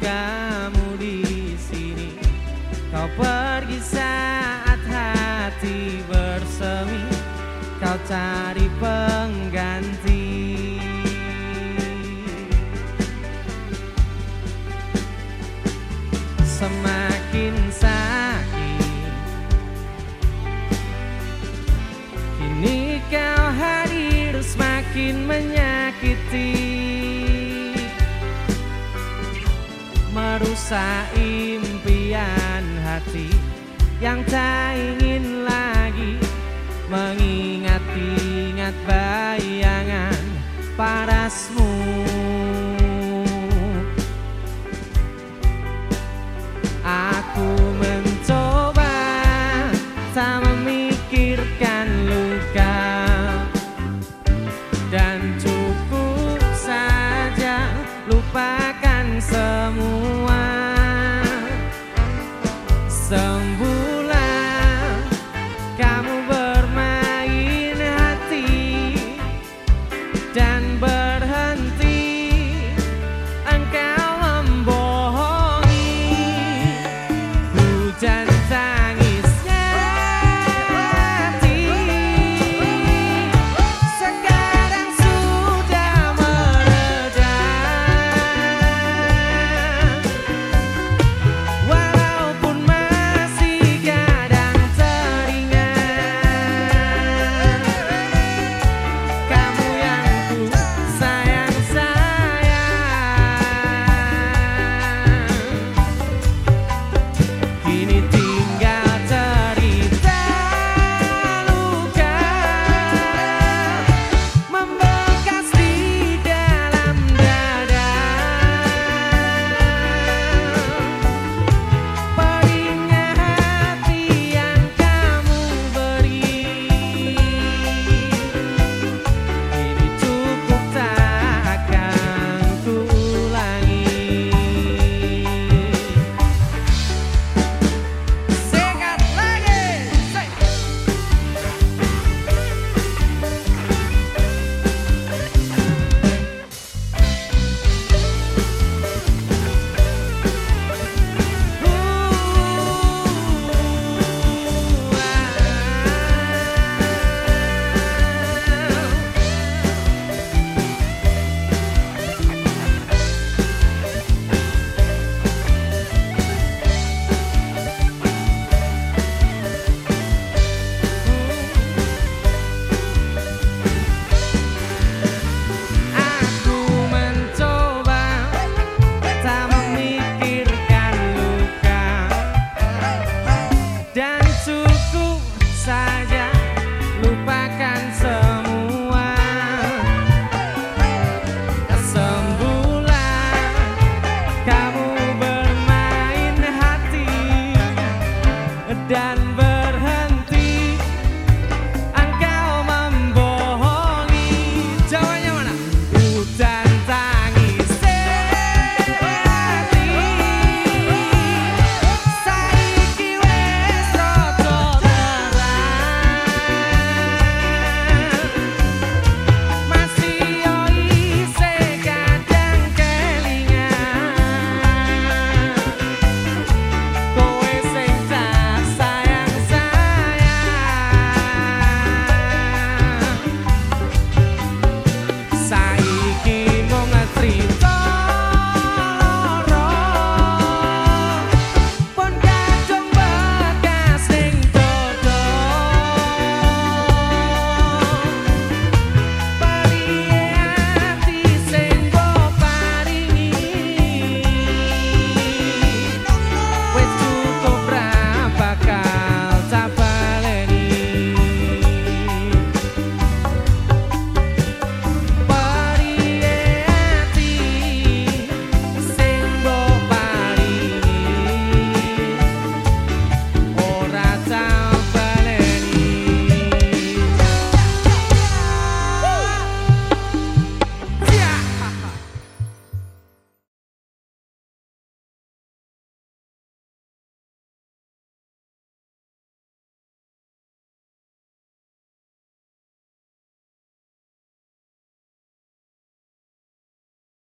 kamu di sini. Kau pergi saat hati bersemi. Kau cari pengganti. Semakin sakit Kini kau hadir semakin menyakiti Merusak impian hati. Yang tak ingin